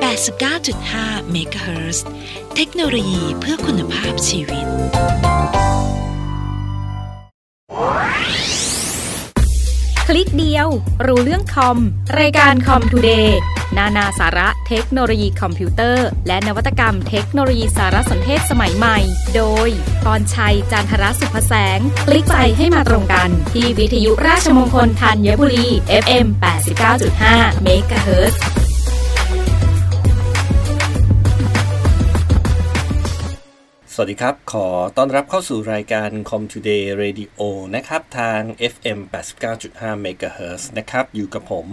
89.5เมกะเฮิรตซ์เทคโนโลยีเพื่อคุณภาพชีวิต คลิกเดียว รู้เรื่องคอม รายการ Comtoday นานาสาระเทคโนโลยีคอมพิวเตอร์ และนวัตกรรมเทคโนโลยีสารสนเทศสมัยใหม่ โดยพรชัย จันทรสุภแสง คลิกไปให้มาตรงกัน ที่วิทยุราชมงคลธัญบุรี FM 89.5เมกะเฮิร์ วัสดีครับ ขอต้อนรับเข้าสู่รายการ Com Today Radio นะครับ ทาง FM 89.5 MHz นะครับ อยู่กับผม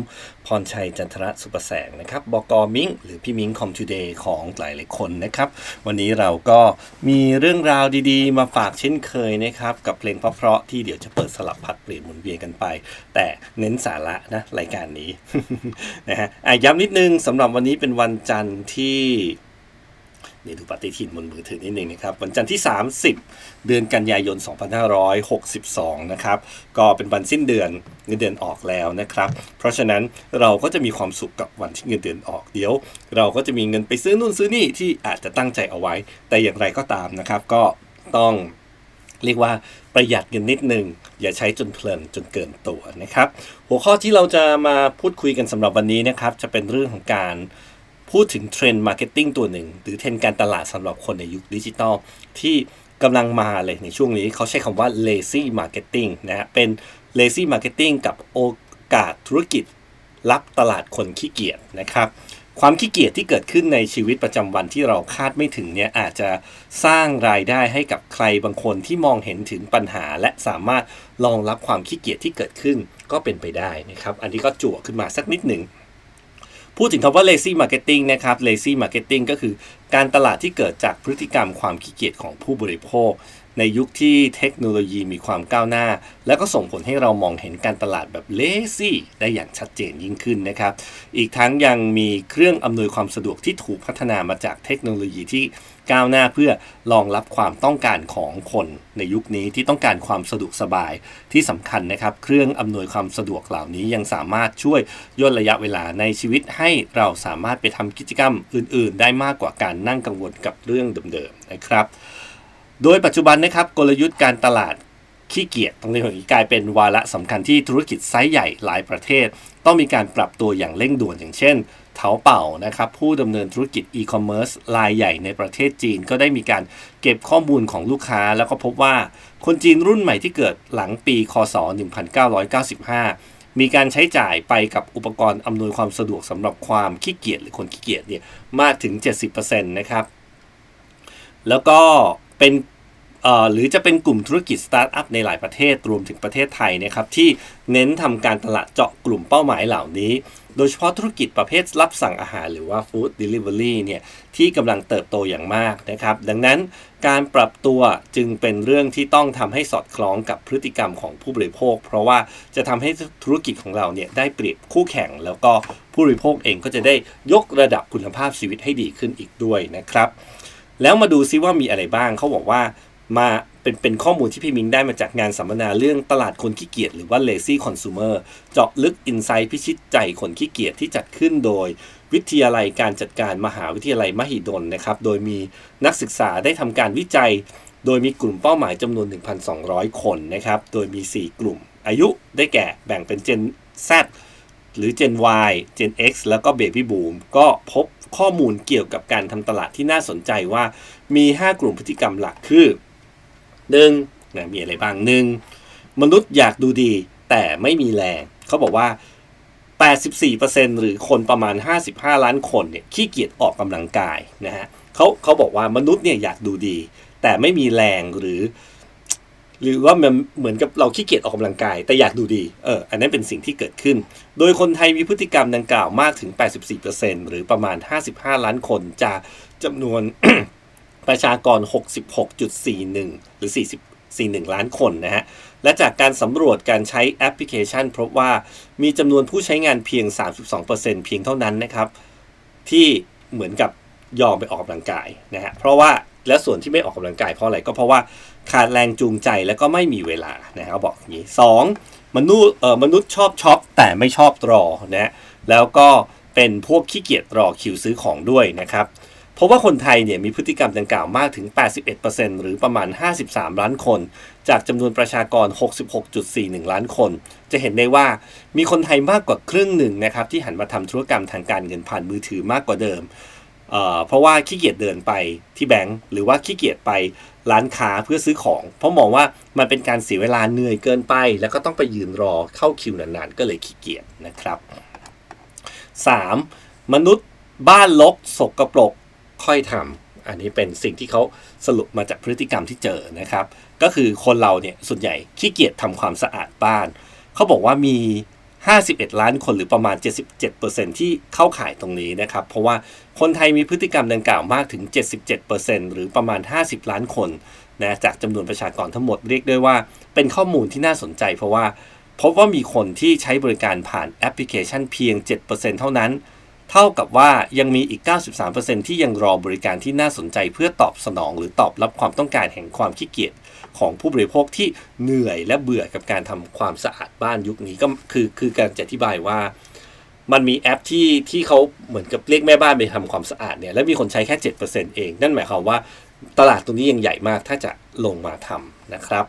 พรชัยจันทรสุประแสงนะครับ บกมิงหรือพี่มิง Com Today ของหลายหลายคนนะครับ วันนี้เราก็มีเรื่องราวดีๆ มาฝากเช่นเคยนะครับ กับเพลงเพราะๆที่เดี๋ยวจะเปิดสลับผัดเปลี่ยนหมุนเวียนกันไป แต่เน้นสาระนะรายการนี้นะฮะอะย้ำนิดนึงสำหรับวันนี้เป็นวันจันทร์ที่ เดี๋ยวดูปฏิทินบนมือถือนิดนึงนะครับ วันจันทร์ที่ 30 เดือนกันยายน 2562 นะครับ ก็เป็นวันสิ้นเดือนเงินเดือนออกแล้วนะครับ เพราะฉะนั้นเราก็จะมีความสุขกับวันที่เงินเดือนออกเดี๋ยว เราก็จะมีเงินไปซื้อนู่นซื้อนี่ที่อาจจะตั้งใจเอาไว้ แต่อย่างไรก็ตามนะครับ ก็ต้องเรียกว่าประหยัดเงินนิดนึง อย่าใช้จนเพลินจนเกินตัวนะครับ หัวข้อที่เราจะมาพูดคุยกันสำหรับวันนี้นะครับ จะเป็นเรื่องของการ พูดถึงเทรนด์ marketing ตัวหนึ่ง หรือเทรนด์การตลาดสำหรับคนในยุคดิจิตอลที่กำลังมาเลยในช่วงนี้เขาใช้คำว่า lazy marketing นะฮะเป็น lazy marketing กับโอกาสธุรกิจรับตลาดคนขี้เกียจนะครับความขี้เกียจที่เกิดขึ้นในชีวิตประจำวันที่เราคาดไม่ถึงเนี่ยอาจจะสร้างรายได้ให้กับใครบางคนที่มองเห็นถึงปัญหา และสามารถรองรับความขี้เกียจที่เกิดขึ้นก็เป็นไปได้นะครับ อันนี้ก็จั่วขึ้นมาสักนิดหนึ่ง พูดถึงคำว่า lazy marketing นะครับ lazy marketing ก็คือการตลาดที่เกิดจากพฤติกรรมความขี้เกียจของผู้บริโภค ในยุคที่เทคโนโลยีมีความก้าวหน้า แล้วก็ส่งผลให้เรามองเห็นการตลาดแบบ lazy ได้อย่างชัดเจนยิ่งขึ้นนะครับ อีกทั้งยังมีเครื่องอำนวยความสะดวกที่ถูกพัฒนามาจากเทคโนโลยีที่ ก้าวหน้าเพื่อรองรับความต้องการของคนในยุคนี้ที่ต้องการความสะดวกสบายที่สำคัญนะครับ เครื่องอำนวยความสะดวกเหล่านี้ยังสามารถช่วยย่นระยะเวลาในชีวิตให้เราสามารถไปทำกิจกรรมอื่น ๆ ได้มากกว่าการนั่งกังวลกับเรื่องเดิมๆนะครับ โดยปัจจุบันนะครับกลยุทธ์การตลาดขี้เกียจตรงนี้กลายเป็นวาระสำคัญที่ธุรกิจไซส์ใหญ่หลายประเทศ ต้องมีการปรับตัวอย่างเร่งด่วนอย่างเช่น เถาเป่านะครับผู้ดำเนินธุรกิจอีคอมเมิร์ซรายใหญ่ในประเทศจีน ก็ได้มีการเก็บข้อมูลของลูกค้า แล้วก็พบว่าคนจีนรุ่นใหม่ที่เกิดหลังปี คศ 1995 มีการใช้จ่ายไปกับอุปกรณ์อำนวยความสะดวกสำหรับความขี้เกียจหรือคนขี้เกียจเนี่ยมากถึง 70%นะครับแล้วก็เป็น หรือจะเป็นกลุ่มธุรกิจสตาร์ทอัพในหลายประเทศรวมถึงประเทศไทยนะครับที่เน้นทำการตลาดเจาะกลุ่มเป้าหมายเหล่านี้ โดยเฉพาะธุรกิจประเภทรับสั่งอาหารหรือว่า food delivery เนี่ยที่กำลังเติบโตอย่างมากนะครับ ดังนั้นการปรับตัวจึงเป็นเรื่องที่ต้องทำให้สอดคล้องกับพฤติกรรมของผู้บริโภค เพราะว่าจะทำให้ธุรกิจของเราเนี่ยได้เปรียบคู่แข่ง แล้วก็ผู้บริโภคเองก็จะได้ยกระดับคุณภาพชีวิตให้ดีขึ้นอีกด้วยนะครับ แล้วมาดูซิว่ามีอะไรบ้างเขาบอกว่า มาเป็นเป็นข้อมูลที่พี่มิงได้มาจากงานสัมมนาเรื่องตลาดคนขี้เกียจหรือว่า lazy consumer เจาะลึกอินไซต์พิชิตใจคนขี้เกียจที่จัดขึ้นโดย วิทยาลัยการจัดการมหาวิทยาลัยมหิดลนะครับ โดยมีนักศึกษาได้ทำการวิจัย โดยมีกลุ่มเป้าหมายจำนวน 1,200 คนนะครับ โดยมี 4 กลุ่ม อายุได้แก่แบ่งเป็น Gen Z หรือ Gen Y Gen X แล้วก็ Baby Boom ก็พบข้อมูลเกี่ยวกับการทำตลาดที่น่าสนใจว่ามี 5 กลุ่มพฤติกรรมหลักคือ หนึ่งนะมีอะไรบ้างหนึ่งมนุษย์อยากดูดีแต่ไม่มีแรงเขาบอกว่า 84%หรือคนประมาณ 55 ล้านคนเนี่ยขี้เกียจออกกำลังกายนะฮะเขาเขาบอกว่ามนุษย์เนี่ยอยากดูดี แต่ไม่มีแรงหรือ หรือว่ามันเหมือนกับเราขี้เกียจออกกำลังกาย แต่อยากดูดีเอออันนั้นเป็นสิ่งที่เกิดขึ้น โดยคนไทยมีพฤติกรรมดังกล่าวมากถึง 84%หรือประมาณ 55 ล้านคนจากจำนวน ประชากร 66.41 หรือ 40 41 ล้านคนนะฮะ และจากการสำรวจการใช้แอปพลิเคชันพบว่ามีจำนวนผู้ใช้งานเพียง 32%เพียงเท่านั้นนะครับ ที่เหมือนกับยอมไปออกกำลังกายนะฮะ เพราะว่าและส่วนที่ไม่ออกกำลังกายเพราะอะไรก็เพราะว่าขาดแรงจูงใจและก็ไม่มีเวลานะฮะบบอกอย่างนี้สองมนุษย์เอ่อมนุษย์ชอบช็อปแต่ไม่ชอบรอนะแล้วก็เป็นพวกขี้เกียจรอคิวซื้อของด้วยนะครับ พราะว่าคนไทยเนี่ยมีพฤติกรรมดังกล่าวมากถึง 81%หรือประมาณ 53 ล้านคน จากจำนวนประชากร 66.41 ล้านคน จะเห็นได้ว่ามีคนไทยมากกว่าครึ่งหนึ่งนะครับที่หันมาทำธุรกรรมทางการเงินผ่านมือถือมากกว่าเดิมเเพราะว่าขี้เกียจเดินไปที่แบงก์หรือว่าขี้เกียจไปร้านค้าเพื่อซื้อของ เพราะมองว่ามันเป็นการเสียเวลาเหนื่อยเกินไป แล้วก็ต้องไปยืนรอเข้าคิวนานๆ ก็เลยขี้เกียจนะครับ 3. มนุษย์บ้านลกสกรปรก ค่อยทำอันนี้เป็นสิ่งที่เขาสรุปมาจากพฤติกรรมที่เจอนะครับ ก็คือคนเราเนี่ยส่วนใหญ่ขี้เกียจทำความสะอาดบ้าน เขาบอกว่ามี 51 ล้านคนหรือประมาณ 77%ที่เข้าข่ายตรงนี้นะครับ เพราะว่าคนไทยมีพฤติกรรมดังกล่าวมากถึง 77%หรือประมาณ 50 ล้านคนนะจากจำนวนประชากรทั้งหมดเรียกได้ว่า เป็นข้อมูลที่น่าสนใจ เพราะว่าพบว่ามีคนที่ใช้บริการผ่านแอปพลิเคชันเพียง 7%เท่านั้น เท่ากับว่ายังมีอีก 93%ที่ยังรอบริการที่น่าสนใจเพื่อตอบสนอง หรือตอบรับความต้องการแห่งความขี้เกียจของผู้บริโภคที่เหนื่อยและเบื่อกับการทำความสะอาดบ้านยุคนี้ก็คือคือการจะอธิบายว่ามันมีแอปที่ที่เขาเหมือนกับเรียกแม่บ้านไปทำความสะอาดเนี่ยและมีคนใช้แค่ 7%เอง นั่นหมายความว่าตลาดตรงนี้ยังใหญ่มากถ้าจะลงมาทำนะครับ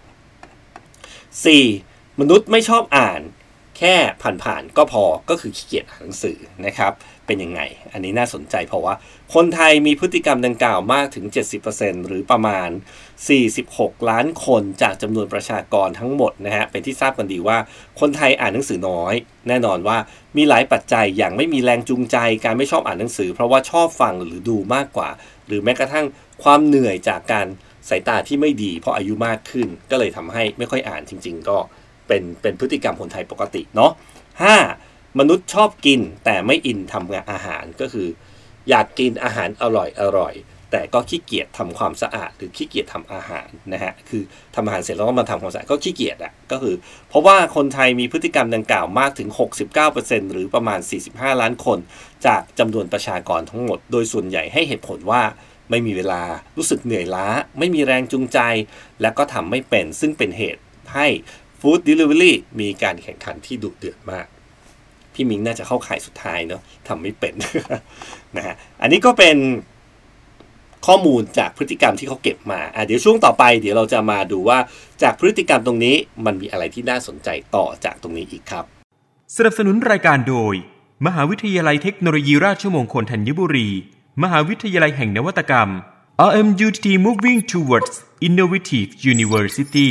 4. มนุษย์ไม่ชอบอ่าน แค่ผ่านๆก็พอก็คือขี้เกียจอ่านหนังสือนะครับ เป็นยังไง อันนี้น่าสนใจเพราะว่า คนไทยมีพฤติกรรมดังกล่าวมากถึง 70%หรือประมาณ 46 ล้านคนจากจำนวนประชากรทั้งหมดนะฮะ เป็นที่ทราบกันดีว่า คนไทยอ่านหนังสือน้อย แน่นอนว่ามีหลายปัจจัยอย่างไม่มีแรงจูงใจ การไม่ชอบอ่านหนังสือ เพราะว่าชอบฟังหรือดูมากกว่า หรือแม้กระทั่งความเหนื่อยจากการสายตาที่ไม่ดีเพราะอายุมากขึ้น ก็เลยทำให้ไม่ค่อยอ่านจริง ๆ ก็เป็นเป็นพฤติกรรมคนไทยปกติเนาะ 5. มนุษย์ชอบกินแต่ไม่อินทำงานอาหารก็คือ อยากกินอาหารอร่อยอร่อย แต่ก็ขี้เกียจทำความสะอาด หรือขี้เกียจทำอาหารนะฮะคือทำอาหารเสร็จแล้วก็มาทำความสะอาดก็ขี้เกียจอะก็คือ เพราะว่าคนไทยมีพฤติกรรมดังกล่าวมากถึง 69%หรือประมาณ 45 ล้านคน จากจำนวนประชากรทั้งหมด โดยส่วนใหญ่ให้เหตุผลว่าไม่มีเวลารู้สึกเหนื่อยล้า ไม่มีแรงจูงใจ และก็ทำไม่เป็นซึ่งเป็นเหตุให้ฟู้ดเดลิเวอรี่มีการแข่งขันที่ดุเดือดมาก พี่มิงน่าจะเข้าข่ายสุดท้ายเนาะทำไม่เป็นนะฮะอันนี้ก็เป็นข้อมูลจากพฤติกรรมที่เขาเก็บมาอะเดี๋ยวช่วงต่อไป เดี๋ยวเราจะมาดูว่าจากพฤติกรรมตรงนี้มันมีอะไรที่น่าสนใจต่อจากตรงนี้อีกครับ สนับสนุนรายการโดย มหาวิทยาลัยเทคโนโลยีราชมงคลธัญบุรี มหาวิทยาลัยแห่งนวัตกรรม RMUTT Moving Towards Innovative University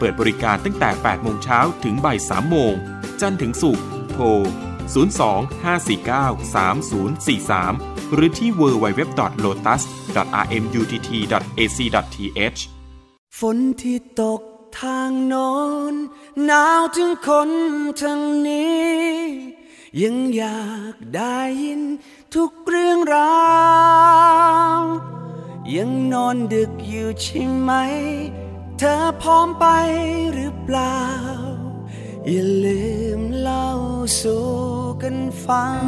เปิดบริการตั้งแต่ 8 โมงเช้าถึงบ่าย 3 โมง จันทร์ถึงศุกร์ โทร 02-549-3043 หรือที่ www.lotus.rmutt.ac.th ฝนที่ตกทางโน้นหนาวถึงคนทางนี้ ยังอยากได้ยินทุกเรื่องราว ยังนอนดึกอยู่ใช่ไหม เธอพร้อมไปหรือเปล่า อย่าลืมเล่าสู่กันฟัง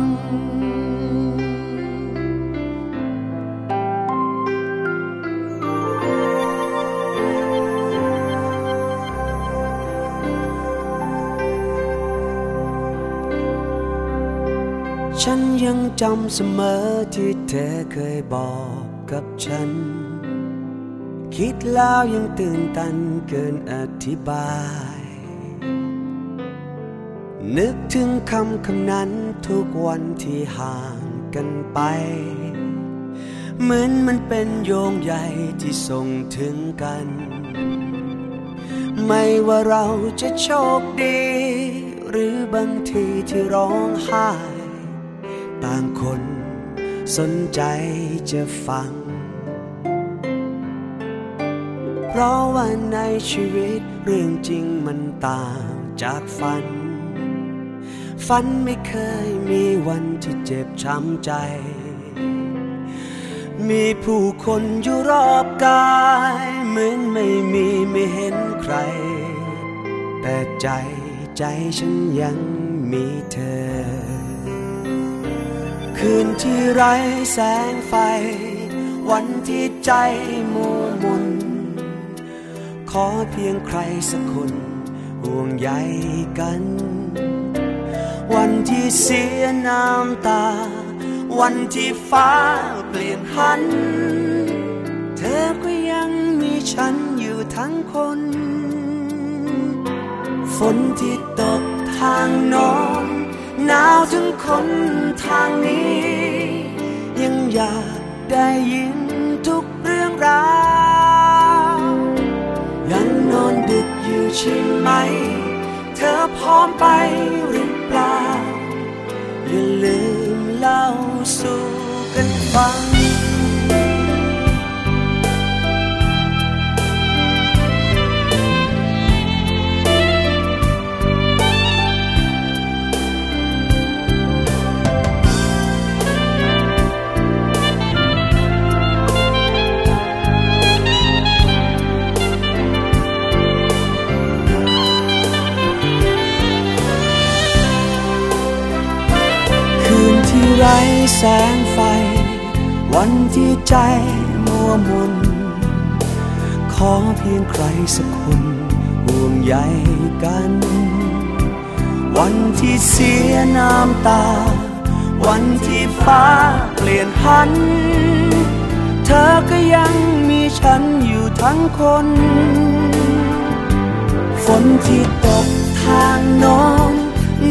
ฉันยังจำเสมอที่เธอเคยบอกกับฉัน คิดแล้วยังตื่นตันเกินอธิบาย นึกถึงคำคำนั้นทุกวันที่ห่างกันไป เหมือนมันเป็นโยงใหญ่ที่ส่งถึงกัน ไม่ว่าเราจะโชคดี หรือบางทีที่ร้องไห้ ต่างคนสนใจจะฟัง เพราะว่าในชีวิตเรื่องจริงมันต่างจากฝัน ฝันไม่เคยมีวันที่เจ็บช้ำใจ มีผู้คนอยู่รอบกาย เหมือนไม่มีไม่เห็นใคร แต่ใจใจฉันยังมีเธอ คืนที่ไร้แสงไฟ วันที่ใจมัวมน ขอเพียงใครสักคนห่วงใยกัน วันที่เสียน้ำตา วันที่ฟ้าเปลี่ยนหัน เธอก็ยังมีฉันอยู่ทั้งคน ฝนที่ตกทางโนอนหนาวถึงคนทางนี้ ยังอยากได้ยินทุกเรื่องราว ใช่ไหม เธอพร้อมไปหรือเปล่า อย่าลืมเล่าสู่กันฟัง ที่ใจมัวมนขอเพียงใครสักคนห่วงใยกัน วันที่เสียน้ำตา วันที่ฟ้าเปลี่ยนพัน เธอก็ยังมีฉันอยู่ทั้งคน ฝนที่ตกทางโน้น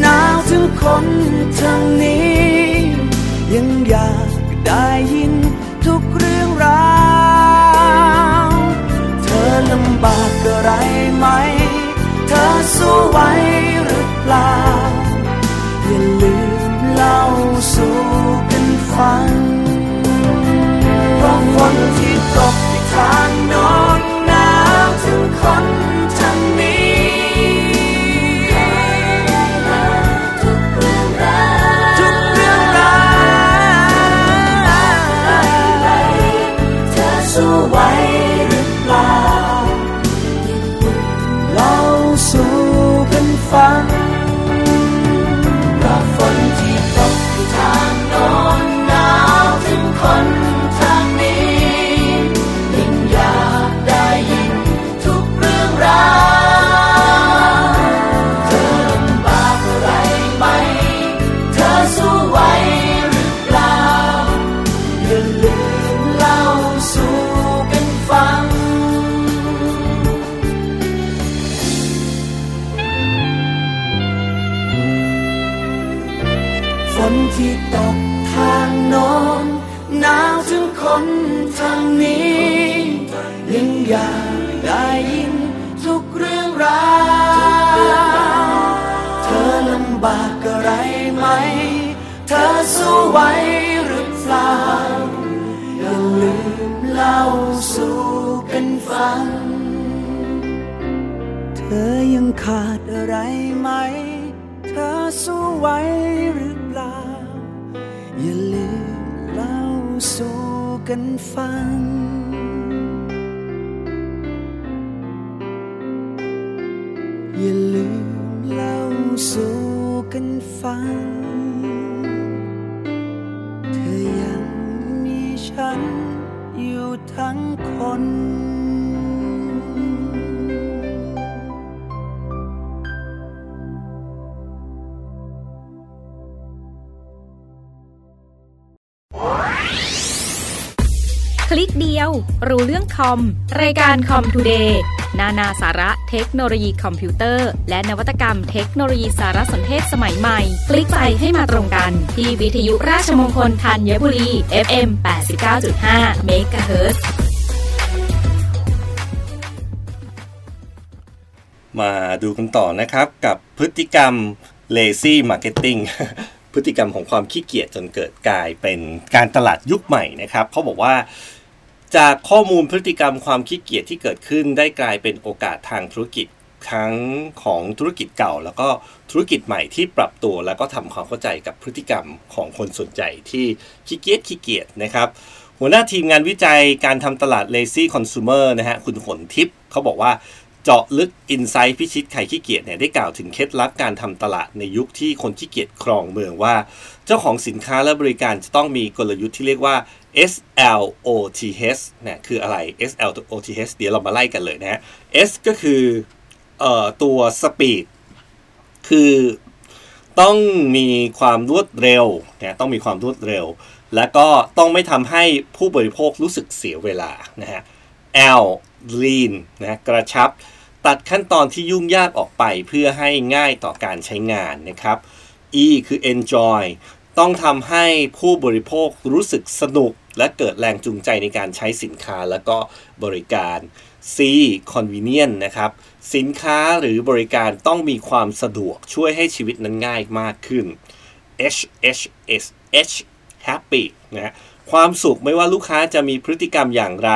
หนาวถึงคนทางนี้ ยังอยากได้ยิน อลำบากกะไรไหม เธอสู้ไหวหรือเปล่า อย่าลืมเล่าสู่กันฟังเพราะคน สู่กันฟัง เธอยังมีฉันอยู่ทั้งคนคลิกเดียว รู้เรื่องคอม รายการคอมทูเดย์ นานาสาระเทคโนโลยีคอมพิวเตอร์ และนวัตกรรมเทคโนโลยีสารสนเทศสมัยใหม่ คลิกไปให้มาตรงกัน ที่วิทยุราชมงคลธัญบุรี FM 89.5 MHz มาดูกันต่อนะครับกับพฤติกรรม lazy marketing พฤติกรรมของความขี้เกียจจนเกิดกลายเป็นการตลาดยุคใหม่นะครับเขาบอกว่า จากข้อมูลพฤติกรรมความขี้เกียจที่เกิดขึ้นได้กลายเป็นโอกาสทางธุรกิจทั้งของธุรกิจเก่า แล้วก็ธุรกิจใหม่ที่ปรับตัวแล้วก็ทำความเข้าใจกับพฤติกรรมของคนส่วนใหญ่ที่ขี้เกียจขี้เกียจนะครับ หัวหน้าทีมงานวิจัยการทำตลาด lazy consumer นะฮะคุณฝนทิพย์เขาบอกว่าเจาะลึกอินไซต์พิชิตไข่ขี้เกียจเนี่ยได้กล่าวถึงเคล็ดลับการทำตลาดในยุคที่คนขี้เกียจครองเมืองว่า เจ้าของสินค้าและบริการจะต้องมีกลยุทธ์ที่เรียกว่า SLOTH นะคืออะไร SLOTH เดี๋ยวเรามาไล่กันเลยนะฮะ S ก็คือเอ่อตัว speed คือต้องมีความรวดเร็วนะต้องมีความรวดเร็ว และก็ต้องไม่ทำให้ผู้บริโภครู้สึกเสียเวลานะฮะ L lean นะกระชับตัดขั้นตอนที่ยุ่งยากออกไปเพื่อให้ง่ายต่อการใช้งานนะครับ E คือ enjoy ต้องทำให้ผู้บริโภครู้สึกสนุก และเกิดแรงจูงใจในการใช้สินค้าและก็บริการ C convenient นะครับ สินค้าหรือบริการต้องมีความสะดวกช่วยให้ชีวิตนั้นง่ายมากขึ้น H H S H happy นะความสุขไม่ว่าลูกค้าจะมีพฤติกรรมอย่างไร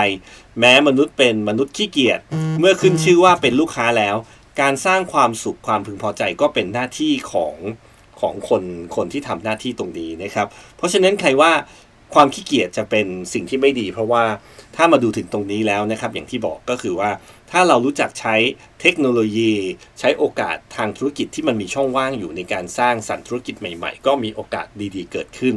แม้มนุษย์เป็นมนุษย์ขี้เกียจเมื่อขึ้นชื่อว่าเป็นลูกค้าแล้ว การสร้างความสุขความพึงพอใจก็เป็นหน้าที่ของของคนคนที่ทำหน้าที่ตรงนี้นะครับ เพราะฉะนั้นใครว่า ความขี้เกียจจะเป็นสิ่งที่ไม่ดี เพราะว่าถ้ามาดูถึงตรงนี้แล้วนะครับ อย่างที่บอกก็คือว่าถ้าเรารู้จักใช้เทคโนโลยี ใช้โอกาสทางธุรกิจที่มันมีช่องว่างอยู่ในการสร้างสรรค์ธุรกิจใหม่ๆ ก็มีโอกาสดีๆ เกิดขึ้น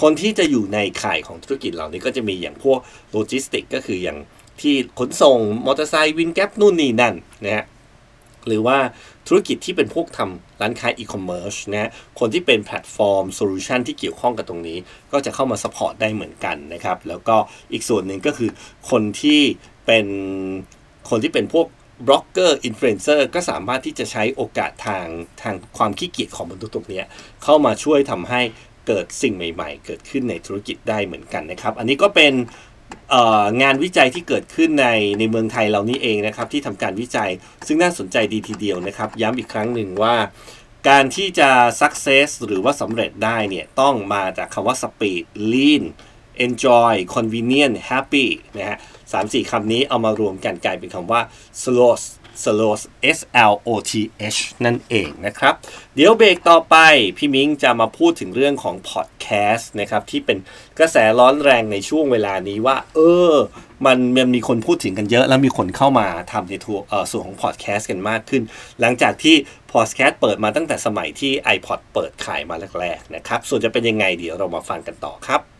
คนที่จะอยู่ในข่ายของธุรกิจเหล่านี้ก็จะมีอย่างพวกโลจิสติกก็คืออย่างที่ขนส่งมอเตอร์ไซค์วิน Grab นู่นนี่นั่นนะฮะหรือว่า ธุรกิจที่เป็นพวกทำร้านค้าอีคอมเมิร์ซนะคนที่เป็นแพลตฟอร์ม solution ที่เกี่ยวข้องกับตรงนี้ ก็จะเข้ามา support ได้เหมือนกันนะครับ แล้วก็อีกส่วนหนึ่งก็คือคนที่เป็นคนที่เป็นพวกบล็อกเกอร์อินฟลูเอนเซอร์ก็สามารถที่จะใช้โอกาสทางทางความขี้เกียจของมนุษย์ตรงนี้เข้ามาช่วยทำให้เกิดสิ่งใหม่ ๆ เกิดขึ้นในธุรกิจได้เหมือนกันนะครับ อันนี้ก็เป็น งานวิจัยที่เกิดขึ้นในในเมืองไทยเรานี่เองนะครับที่ทำการวิจัยซึ่งน่าสนใจดีทีเดียวนะครับ ย้ำอีกครั้งหนึ่งว่า การที่จะ success หรือว่าสำเร็จได้เนี่ยต้องมาจากคำว่า speed lean enjoy convenient happy นะฮะสามสี่คำนี้เอามารวมกันกลายเป็นคำว่า slow slow S L O T H นั่นเองนะครับ เดี๋ยวเบรกต่อไป พี่มิ้งจะมาพูดถึงเรื่องของพอดแคสต์นะครับที่เป็นกระแสร้อนแรงในช่วงเวลานี้ว่า เออ มันมันมีคนพูดถึงกันเยอะ แล้วมีคนเข้ามาทำในทัวร์ส่วนของพอดแคสต์กันมากขึ้น หลังจากที่พอดแคสต์เปิดมาตั้งแต่สมัยที่ iPod เปิดขายมาแรกๆนะครับส่วนจะเป็นยังไงเดี๋ยวเรามาฟังกันต่อครับ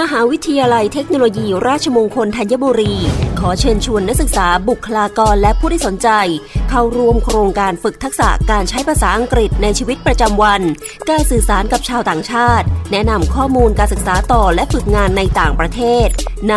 มหาวิทยาลัยเทคโนโลยีราชมงคลธัญบุรี ขอเชิญชวนนักศึกษาบุคลากรและผู้ที่สนใจ เข้าร่วมโครงการฝึกทักษะการใช้ภาษาอังกฤษในชีวิตประจำวัน การสื่อสารกับชาวต่างชาติ แนะนำข้อมูลการศึกษาต่อและฝึกงานในต่างประเทศ ใน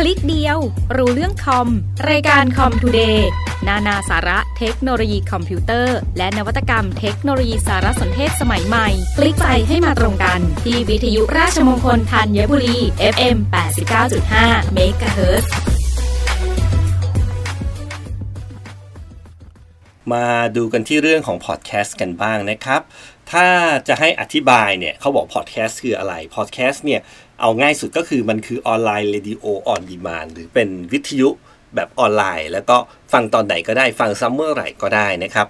คลิกเดียว รู้เรื่องคอม รายการ Comtoday นานาสาระเทคโนโลยีคอมพิวเตอร์ และนวัตกรรมเทคโนโลยีสารสนเทศสมัยใหม่ คลิกไปให้มาตรงกัน ที่วิทยุราชมงคลธัญบุรี FM 89.5เมกะเฮิรตซ์มาดูกันที่เรื่องของพอดแคสต์กันบ้างนะครับ ถ้าจะให้อธิบายเนี่ยเขาบอกพอดแคสต์คืออะไรพอดแคสต์เนี่ย เอาง่ายสุดก็คือมันคือ online radio on demand หรือเป็นวิทยุแบบออนไลน์ แล้วก็ฟังตอนไหนก็ได้ฟังซ้ำเมื่อไหร่ก็ได้นะครับ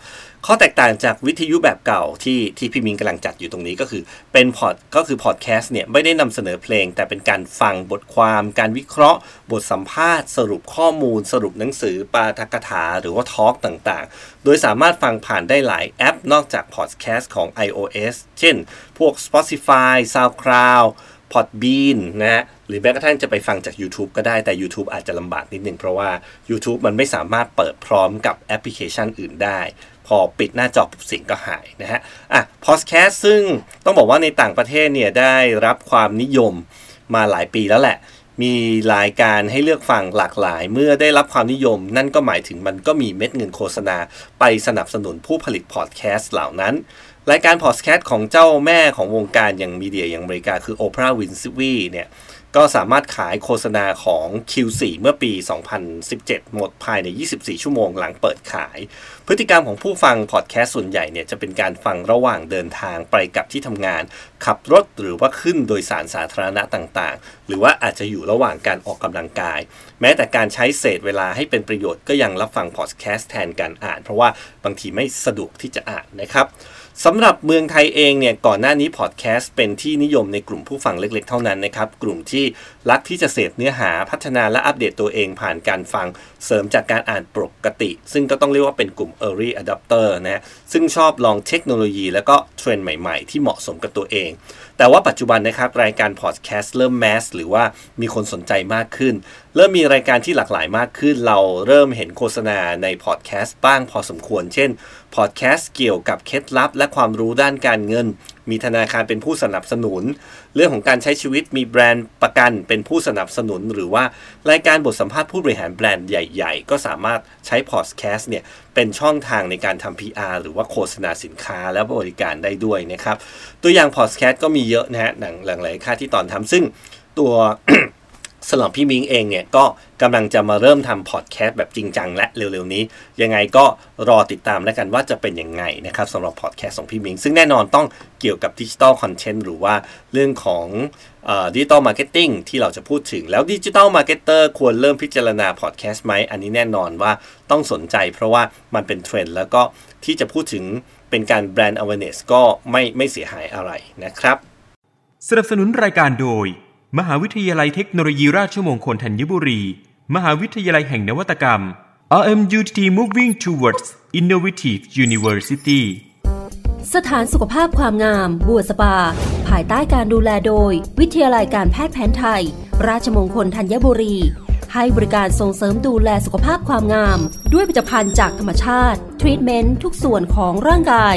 ข้อแตกต่างจากวิทยุแบบเก่าที่ที่พี่มิงกำลังจัดอยู่ตรงนี้ก็คือเป็นพอดก็คือพอดแคสต์เนี่ยไม่ได้นำเสนอเพลง แต่เป็นการฟังบทความการวิเคราะห์ บทสัมภาษณ์ สรุปข้อมูล สรุปหนังสือปาฐกถา หรือว่า talk ต่างๆ โดยสามารถฟังผ่านได้หลายแอป นอกจากพอดแคสต์ของ iOS เช่น พวก Spotify SoundCloud Podbean นะฮะหรือแม้กระทั่งจะไปฟังจาก YouTube ก็ได้แต่ YouTube อาจจะลำบากนิดนึงเพราะว่า YouTube มันไม่สามารถเปิดพร้อมกับแอปพลิเคชันอื่นได้ พอปิดหน้าจอปุ๊บเสียงก็หายนะฮะอะพอดแคสต์ซึ่งต้องบอกว่าในต่างประเทศเนี่ยได้รับความนิยมมาหลายปีแล้วแหละ มีรายการให้เลือกฟังหลากหลาย เมื่อได้รับความนิยม นั่นก็หมายถึงมันก็มีเม็ดเงินโฆษณา ไปสนับสนุนผู้ผลิตพอดแคสต์เหล่านั้น รายการพอดแคสต์ของเจ้าแม่ของวงการอย่างมีเดียอย่างอเมริกาคือ Oprah Winfrey เนี่ยก็สามารถขายโฆษณาของ Q4 เมื่อปี 2017 หมดภายใน 24 ชั่วโมงหลังเปิดขาย พฤติกรรมของผู้ฟังพอดแคสต์ส่วนใหญ่เนี่ยจะเป็นการฟังระหว่างเดินทางไปกับที่ทำงาน ขับรถหรือว่าขึ้นโดยสารสาธารณะต่างๆ หรือว่าอาจจะอยู่ระหว่างการออกกำลังกาย แม้แต่การใช้เศษเวลาให้เป็นประโยชน์ก็ยังรับฟังพอดแคสต์แทนการอ่าน เพราะว่าบางทีไม่สะดวกที่จะอ่านนะครับ สำหรับเมืองไทยเองเนี่ยก่อนหน้านี้พอดแคสต์เป็นที่นิยมในกลุ่มผู้ฟังเล็กๆ เท่านั้นนะครับ กลุ่มที่รักที่จะเสพเนื้อหาพัฒนาและอัปเดตตัวเองผ่านการฟังเสริมจากการอ่านปกติ ซึ่งก็ต้องเรียกว่าเป็นกลุ่ม early adopter นะซึ่งชอบลองเทคโนโลยีแล้วก็เทรนด์ใหม่ๆ ที่เหมาะสมกับตัวเอง แต่ว่าปัจจุบันนะครับรายการพอดแคสต์เริ่มแมสหรือว่ามีคนสนใจมากขึ้น เริ่มมีรายการที่หลากหลายมากขึ้น เราเริ่มเห็นโฆษณาในพอดแคสต์บ้างพอสมควร เช่น พอดแคสต์เกี่ยวกับเคล็ดลับ และความรู้ด้านการเงิน มีธนาคารเป็นผู้สนับสนุน เรื่องของการใช้ชีวิตมีแบรนด์ประกันเป็นผู้สนับสนุน หรือว่ารายการบทสัมภาษณ์ผู้บริหารแบรนด์ใหญ่ ๆ ก็สามารถใช้พอดแคสต์เนี่ยเป็นช่องทางในการทำ PR หรือว่าโฆษณาสินค้าและบริการได้ด้วยนะครับ ตัวอย่างพอดแคสต์ก็มีเยอะนะฮะหนังหลายหลายค่ายที่ตอนทำซึ่งตัว สำหรับพี่มิงเองเนี่ยก็กำลังจะมาเริ่มทำพอดแคสต์แบบจริงจังและเร็วๆนี้ ยังไงก็รอติดตามแล้วกันว่าจะเป็นยังไงนะครับสำหรับพอดแคสต์ของพี่มิง ซึ่งแน่นอนต้องเกี่ยวกับ digital content หรือว่าเรื่องของ digital marketing ที่เราจะพูดถึง แล้ว digital marketer ควรเริ่มพิจารณาพอดแคสต์ไหมอันนี้แน่นอนว่าต้องสนใจเพราะว่ามันเป็นเทรนด์แล้วก็ที่จะพูดถึงเป็นการแบรนด์ awareness ก็ไม่ไม่เสียหายอะไรนะครับ สนับสนุนรายการโดย มหาวิทยาลัยเทคโนโลยีราชมงคลธัญบุรี มหาวิทยาลัยแห่งนวัตกรรม RMUTT Moving Towards Innovative University สถานสุขภาพความงาม บัวสปา ภายใต้การดูแลโดย วิทยาลัยการแพทย์แผนไทย ราชมงคลธัญบุรี ให้บริการส่งเสริมดูแลสุขภาพความงาม ด้วยผลิตภัณฑ์จากธรรมชาติ ทรีตเมนต์ทุกส่วนของร่างกาย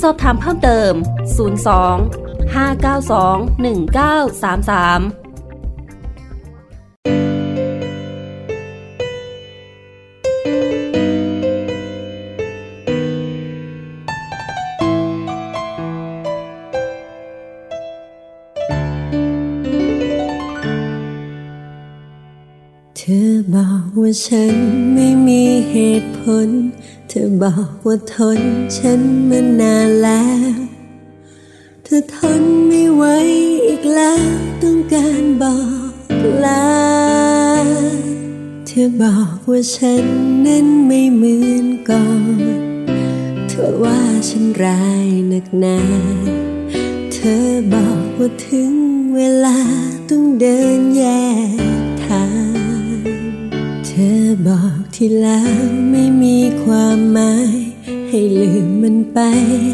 สอบถามเพิ่มเติม 02 592 1933ธอบอกว่าฉันไม่มีเหตุผล ธอบอกว่าทนฉันมานานแล้ว เธอทนไม่ไหวอีกแล้วต้องการบอกลา เธอบอกว่าฉันนั้นไม่เหมือนก่อน เธอว่าฉันร้ายนักหนา เธอบอกว่าถึงเวลาต้องเดินแยกทาง เธอบอก ที่แล้วไม่มีความหมาย ให้ลืมมันไป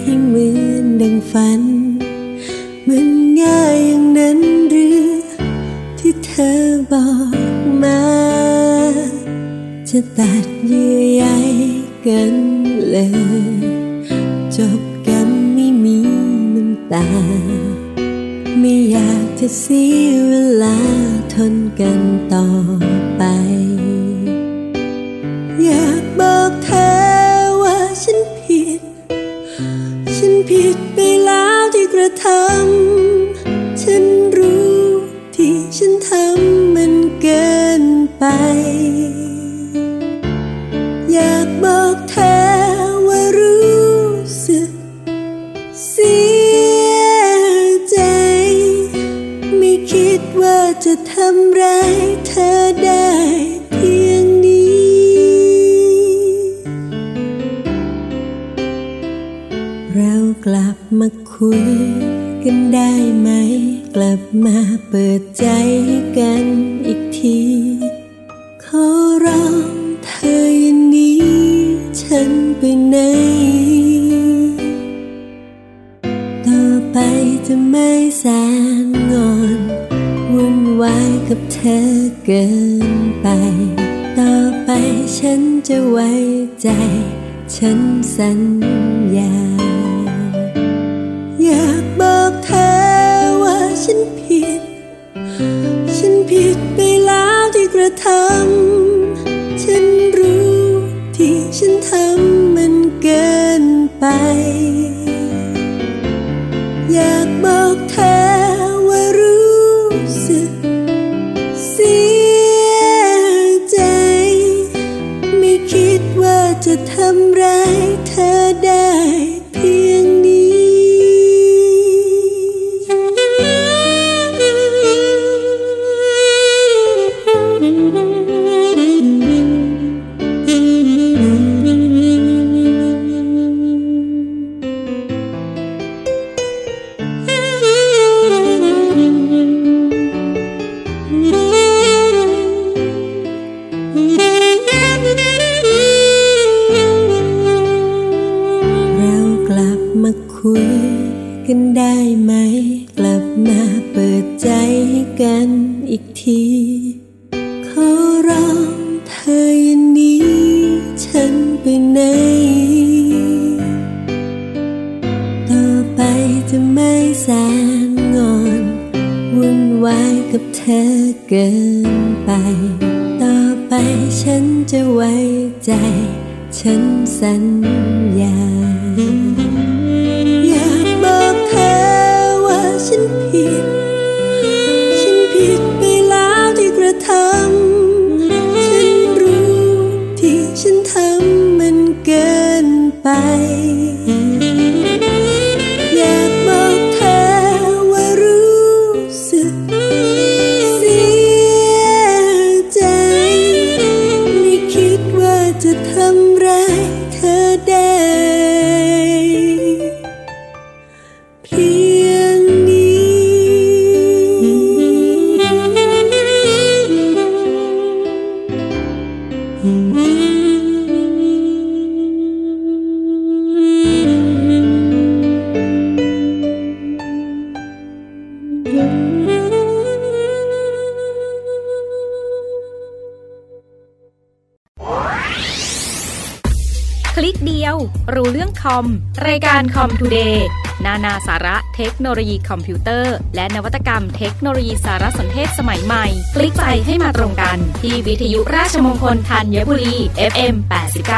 ให้เหมือนดังฝัน มันง่ายอย่างนั้นหรือ ที่เธอบอกมา จะตัดเยื่อใยกันเลย จบกันไม่มีน้ำตา ไม่อยากจะเสียเวลาทนกันต่อไป อยากบอกเธอว่าฉันผิด ฉันผิดไปแล้วที่กระทำ คุยกันได้ไหม กลับมาเปิดใจให้กันอีกที ขอร้องเธออย่าหนี้ฉันไปไหน ต่อไปจะไม่แสนงอนวุ่นวายกับเธอเกินไป ต่อไปฉันจะไว้ใจ ฉันสัญญา ที่ ต่อไปฉันจะไว้ใจ ฉันสัญญา รายการ Comtoday นานาสาระเทคโนโลยีคอมพิวเตอร์ และนวัตกรรมเทคโนโลยีสารสนเทศสมัยใหม่ คลิกไปให้มาตรงกัน ที่วิทยุราชมงคลธัญบุรี FM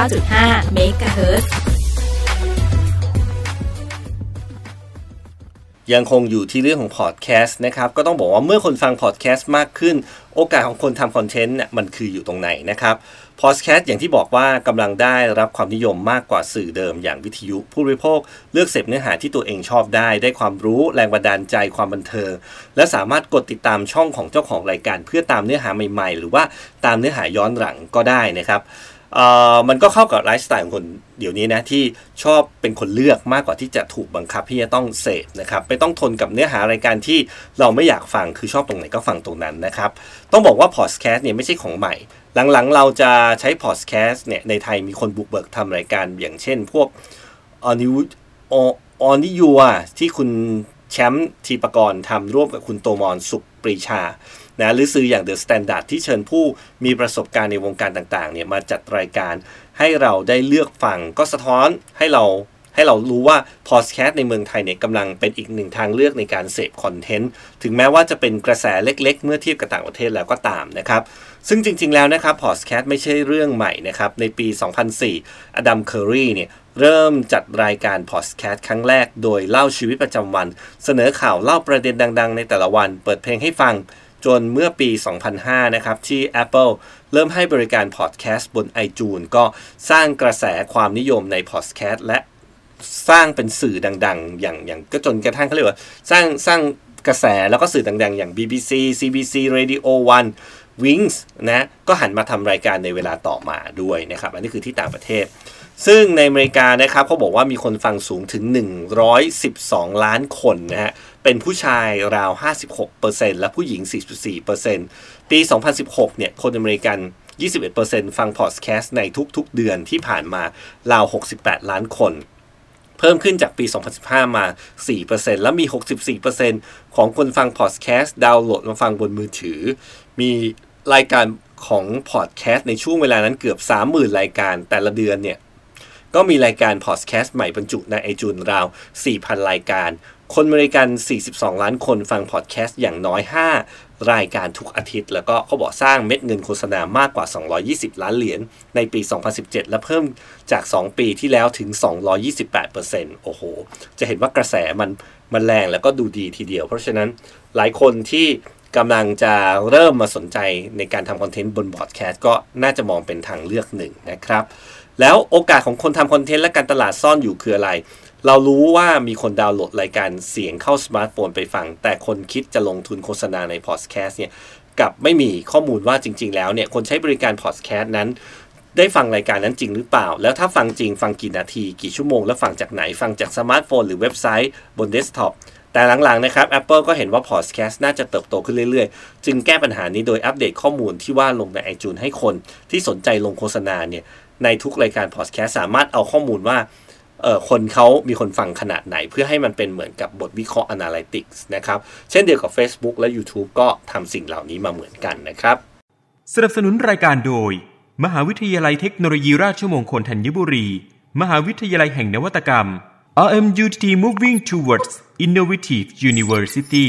89.5 MHz ยังคงอยู่ที่เรื่องของพอดแคสต์นะครับ ก็ต้องบอกว่าเมื่อคนฟังพอดแคสต์มากขึ้น โอกาสของคนทำคอนเทนต์เนี่ยมันคืออยู่ตรงไหนนะครับ พอดแคสต์อย่างที่บอกว่ากำลังได้รับความนิยมมากกว่าสื่อเดิมอย่างวิทยุ ผู้บริโภคเลือกเสพเนื้อหาที่ตัวเองชอบได้ ได้ความรู้แรงบันดาลใจความบันเทิง และสามารถกดติดตามช่องของเจ้าของรายการ เพื่อตามเนื้อหาใหม่ๆ หรือว่าตามเนื้อหาย้อนหลังก็ได้นะครับมันก็เข้ากับไลฟ์สไตล์ของคนเดี๋ยวนี้นะที่ชอบเป็นคนเลือกมากกว่าที่จะถูกบังคับที่จะต้องเสพนะครับไม่ต้องทนกับเนื้อหารายการที่เราไม่อยากฟังคือชอบตรงไหนก็ฟังตรงนั้นนะครับ ต้องบอกว่าพอดแคสต์เนี่ยไม่ใช่ของใหม่ หลังๆ เราจะใช้พอดแคสต์เนี่ย ในไทยมีคนบุกเบิกทำรายการอย่างเช่นพวกออนิวออนิยัวที่คุณแชมป์ทีปกรณ์ทำร่วมกับคุณโตมรศุขปรีชานะหรือสื่ออย่าง The Standard ที่เชิญผู้มีประสบการณ์ในวงการต่างๆเนี่ยมาจัดรายการให้เราได้เลือกฟังก็สะท้อนให้เราให้เรารู้ว่าพอดแคสต์ในเมืองไทยเนี่ยกำลังเป็นอีกหนึ่งทางเลือกในการเสพคอนเทนต์ ถึงแม้ว่าจะเป็นกระแสเล็ก ๆ เมื่อเทียบกับต่างประเทศแล้วก็ตามนะครับ ซึ่งจริง ๆ แล้วนะครับพอดแคสต์ไม่ใช่เรื่องใหม่นะครับ ในปี 2004 อดัม เคอรีเนี่ยเริ่มจัดรายการพอดแคสต์ครั้งแรก โดยเล่าชีวิตประจำวัน เสนอข่าวเล่าประเด็นดัง ๆ ในแต่ละวัน เปิดเพลงให้ฟังจนเมื่อปี 2005 นะครับ ที่ Apple เริ่มให้บริการพอดแคสต์บน iTunes ก็สร้างกระแสความนิยมในพอดแคสต์และสร้างเป็นสื่อดัง ๆ อย่างอย่างก็จนกระทั่งเขาเรียกว่า สร้างสร้างกระแสแล้วก็สื่อดังๆ อย่าง BBC CBC Radio 1 Wings นะก็หันมาทำรายการในเวลาต่อมาด้วยนะครับ อันนี้คือที่ต่างประเทศ ซึ่งในอเมริกานะครับเขาบอกว่ามีคนฟังสูงถึง 112 ล้านคนนะฮะเป็นผู้ชายราว 56%และผู้หญิง 44%ปี 2016 เนี่ยคนอเมริกัน 21%ฟังพอดแคสต์ในทุกๆเดือนที่ผ่านมาราว 68 ล้านคน พิ่มขึ้นจากปี 2015 มา 4%แล้วมี 64%ของคนฟังพอดแคสต์ดาวน์โหลดมาฟังบนมือถือ มีรายการของพอดแคสต์ในช่วงเวลานั้นเกือบ 30,000 รายการแต่ละเดือนเนี่ย ก็มีรายการพอดแคสต์ใหม่บรรจุในไอจูนราว 4,000 รายการ คนอเมริกัน 42 ล้านคนฟังพอดแคสต์อย่างน้อย 5 รายการทุกอาทิตย์ แล้วก็เขาบอกสร้างเม็ดเงินโฆษณามากกว่า 220 ล้านเหรียญในปี 2017 และเพิ่มจาก 2 ปีที่แล้วถึง 228%โอ้โห จะเห็นว่ากระแสมันมันแรงแล้วก็ดูดีทีเดียว เพราะฉะนั้นหลายคนที่กำลังจะเริ่มมาสนใจในการทำคอนเทนต์บนบอร์ดแคสต์ก็น่าจะมองเป็นทางเลือกหนึ่งนะครับ แล้วโอกาสของคนทำคอนเทนต์และการตลาดซ่อนอยู่คืออะไร เรารู้ว่ามีคนดาวน์โหลดรายการเสียงเข้าสมาร์ทโฟนไปฟัง แต่คนคิดจะลงทุนโฆษณาในพอดแคสต์เนี่ยกลับไม่มีข้อมูลว่าจริง ๆ แล้วเนี่ยคนใช้บริการพอดแคสต์นั้น ได้ฟังรายการนั้นจริงหรือเปล่า แล้วถ้าฟังจริงฟังกี่นาที กี่ชั่วโมง แล้วฟังจากไหนฟังจากสมาร์ทโฟนหรือเว็บไซต์บนเดสก์ท็อปแต่หลังๆนะครับ Apple ก็เห็นว่าพอดแคสต์น่าจะเติบโตขึ้นเรื่อยๆ จึงแก้ปัญหานี้โดยอัปเดตข้อมูลที่ว่าลงใน iTunes ให้คนที่สนใจลงโฆษณาเนี่ยในทุกรายการพอดแคสต์สามารถเอาข้อมูลว่า คนเขามีคนฟังขนาดไหน เพื่อให้มันเป็นเหมือนกับบทวิเคราะห์ Analytics นะครับ เช่นเดียวกับ Facebook และ YouTube ก็ทำสิ่งเหล่านี้มาเหมือนกันนะครับ สนับสนุนรายการโดย มหาวิทยาลัยเทคโนโลยีราชมงคลธัญบุรี มหาวิทยาลัยแห่งนวัตกรรม RMUTT Moving Towards Innovative University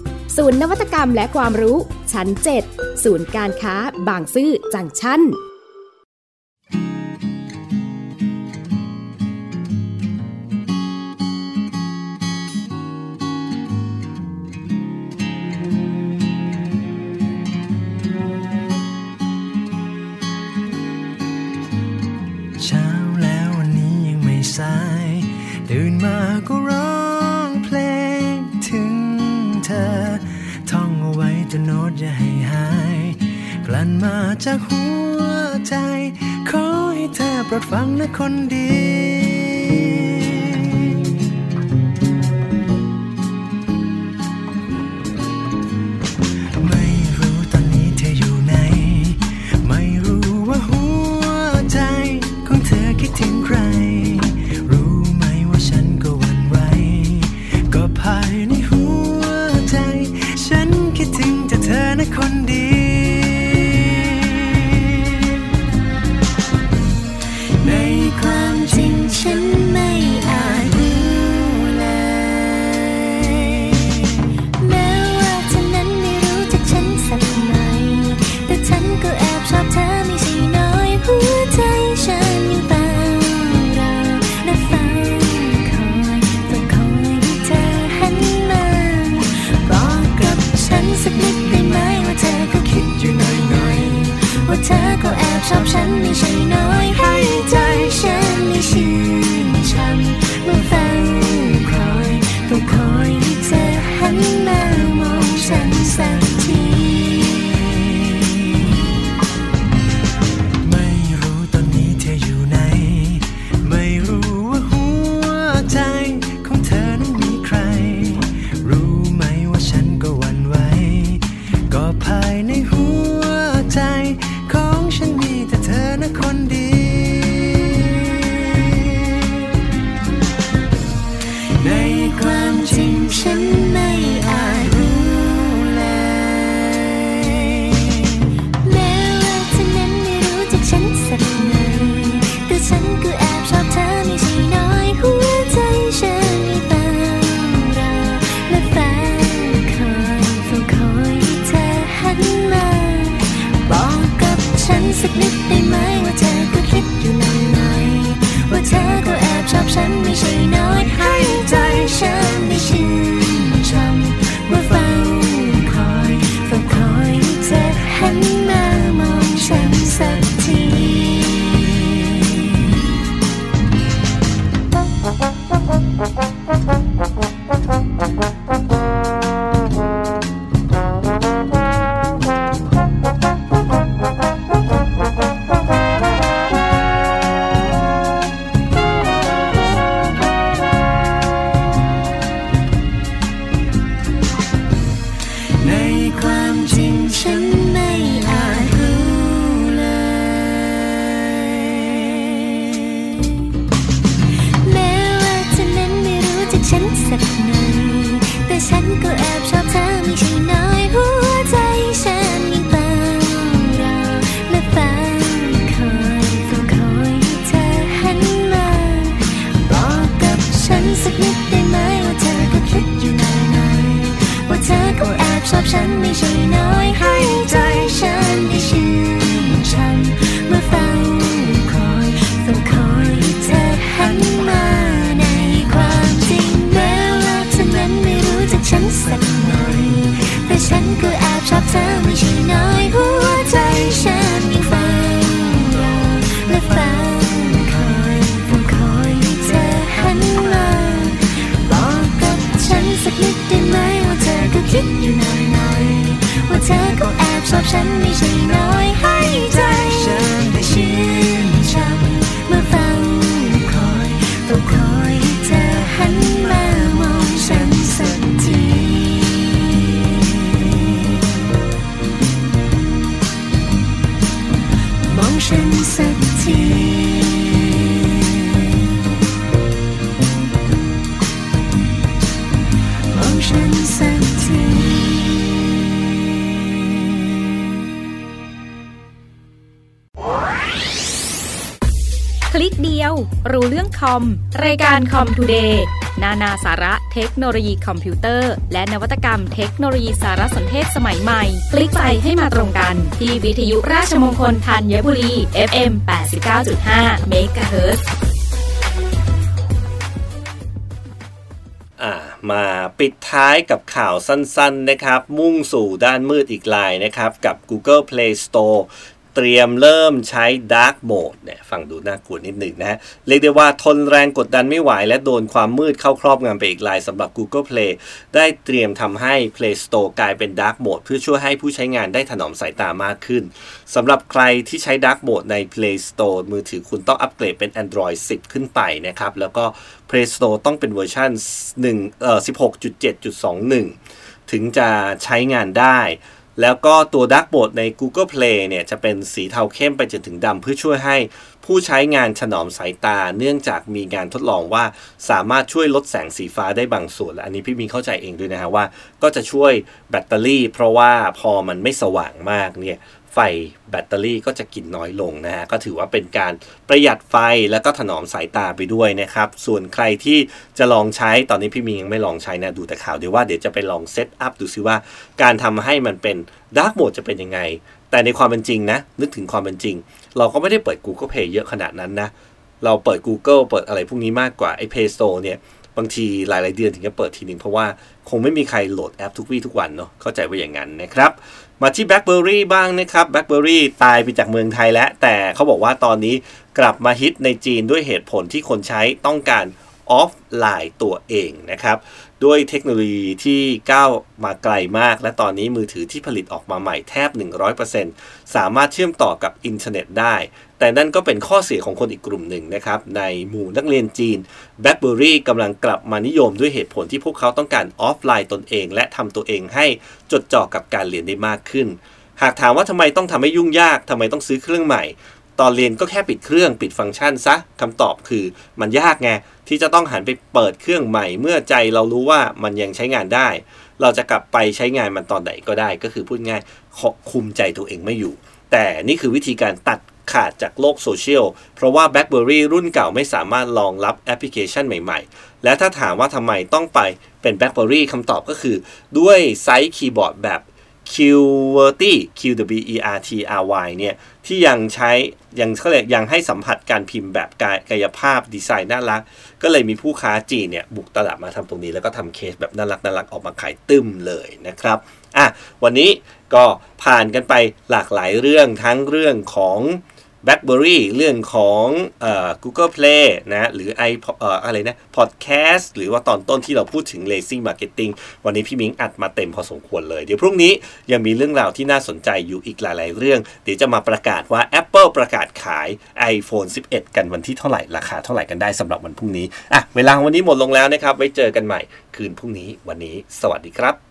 ศูนย์นวัตกรรมและความรู้ ชั้น 7 ศูนย์การค้า บางซื่อจังชั้น ท่องเอาไว้จะโน้ตอย่าให้หาย กลั่นมาจากหัวใจ ขอให้เธอโปรดฟังนะคนดี คนดี 我看你是 ฉันไม่ใช่น้อยให้ใจฉันได้ชื่นชมเมื่อเฝ้าคอยเฝ้าคอยเธอหันมาในความจริงแม้ว่าเธอนั้นไม่รู้จักฉันสักหน่อยแต่ฉันก็แอบชอบเธอไม่ใช่ ชอบฉันไม่ใช่น้อยให้ใจ คอม รายการ Comtoday นานาสาระเทคโนโลยีคอมพิวเตอร์ และนวัตกรรมเทคโนโลยีสารสนเทศสมัยใหม่ คลิกไปให้มาตรงกัน ที่วิทยุราชมงคลธัญบุรี FM 89.5เมกะเฮิรตซ์มาปิดท้ายกับข่าวสั้นๆนะครับ มุ่งสู่ด้านมืดอีกรายนะครับ กับ Google Play Store เตรียมเริ่มใช้ Dark Mode เนี่ยฟังดูน่ากลัวนิดหนึ่งนะฮะ เรียกได้ว่าทนแรงกดดันไม่ไหว และโดนความมืดเข้าครอบงำไปอีกลายสำหรับ Google Play ได้เตรียมทำให้ Play Store กลายเป็น Dark Mode เพื่อช่วยให้ผู้ใช้งานได้ถนอมสายตามากขึ้นสำหรับใครที่ใช้ Dark Mode ใน Play Store มือถือคุณต้องอัปเกรดเป็น Android 10 ขึ้นไปนะครับ แล้วก็ Play Store ต้องเป็นเวอร์ชัน1เอ่อ16.7.21 ถึงจะใช้งานได้ แล้วก็ตัว Dark Mode ใน Google Play เนี่ยจะเป็นสีเทาเข้มไปจนถึงดำเพื่อช่วยให้ผู้ใช้งานถนอมสายตา เนื่องจากมีงานทดลองว่าสามารถช่วยลดแสงสีฟ้าได้บางส่วนและอันนี้พี่มีเข้าใจเองด้วยนะฮะว่า ก็จะช่วยแบตเตอรี่ เพราะว่าพอมันไม่สว่างมากเนี่ย ไฟแบตเตอรี่ก็จะกินน้อยลงนะฮะก็ถือว่าเป็นการประหยัดไฟแล้วก็ถนอมสายตาไปด้วยนะครับ ส่วนใครที่จะลองใช้ตอนนี้พี่มียังไม่ลองใช้นะดูแต่ข่าวเดี๋ยวว่าเดี๋ยวจะไปลอง set up ดูซิว่า การทำให้มันเป็น dark mode จะเป็นยังไง แต่ในความเป็นจริงนะ นึกถึงความเป็นจริง เราก็ไม่ได้เปิด Google Play เยอะขนาดนั้นนะ เราเปิด Google เปิดอะไรพวกนี้มากกว่าไอ้ Play Store เนี่ยบางทีหลาย ๆ เดือนถึงจะเปิดทีนึงเพราะว่าคงไม่มีใครโหลดแอปทุกวี่ทุกวันเนาะเข้าใจว่าอย่างนั้นนะครับ มาที่ BlackBerry บ้างนะครับ BlackBerry ตายไปจากเมืองไทยแล้ว แต่เขาบอกว่าตอนนี้กลับมาฮิตในจีนด้วยเหตุผลที่คนใช้ต้องการออฟไลน์ตัวเองนะครับ ด้วยเทคโนโลยีที่ก้าวมาไกลมาก และตอนนี้มือถือที่ผลิตออกมาใหม่แทบ 100%สามารถเชื่อมต่อกับอินเทอร์เน็ตได้ แต่นั่นก็เป็นข้อเสียของคนอีกกลุ่มหนึ่งนะครับ ในหมู่นักเรียนจีน BlackBerry กำลังกลับมานิยมด้วยเหตุผลที่พวกเขาต้องการออฟไลน์ตนเอง และทำตัวเองให้จดจ่อกับการเรียนได้มากขึ้น หากถามว่าทำไมต้องทำให้ยุ่งยากทำไมต้องซื้อเครื่องใหม่ ตอนเรียนก็แค่ปิดเครื่องปิดฟังก์ชันซะคำตอบคือมันยากไงที่จะต้องหันไปเปิดเครื่องใหม่เมื่อใจเรารู้ว่ามันยังใช้งานได้ เราจะกลับไปใช้งานมันตอนไหนก็ได้ ก็คือพูดง่ายคุมใจตัวเองไม่อยู่ แต่นี่คือวิธีการตัดขาดจากโลกโซเชียล เพราะว่า BlackBerry รุ่นเก่าไม่สามารถรองรับแอปพลิเคชันใหม่ ๆ และถ้าถามว่าทำไมต้องไปเป็น BlackBerry คำตอบก็คือ ด้วยไซส์คีย์บอร์ดแบบ QWERTY Q W E R T R Y เนี่ยที่ยังใช้ยังเขาเรียกยังให้สัมผัสการพิมพ์แบบกายกายภาพดีไซน์น่ารัก ก็เลยมีผู้ค้าจีนเนี่ยบุกตลาดมาทำตรงนี้แล้วก็ทำเคสแบบน่ารักน่ารักออกมาขายตรึมเลยนะครับอะวันนี้ก็ผ่านกันไปหลากหลายเรื่องทั้งเรื่องของ BlackBerry เรื่องของอ Google Play นะหรือ i อออะไรนะ Podcast หรือว่าตอนต้นที่เราพูดถึง Lazy Marketing วันนี้พี่มิงอัดมาเต็มพอสมควรเลย เดี๋ยวพรุ่งนี้ยังมีเรื่องราวที่น่าสนใจอยู่อีกหลาย ๆ เรื่อง เดี๋ยวจะมาประกาศว่า Apple ประกาศขาย iPhone 11 กันวันที่เท่าไหร่ราคาเท่าไหร่กันได้สำหรับวันพรุ่งนี้อะเวลาวันนี้หมดลงแล้วนะครับไว้เจอกันใหม่คืนพรุ่งนี้วันนี้ สวัสดีครับ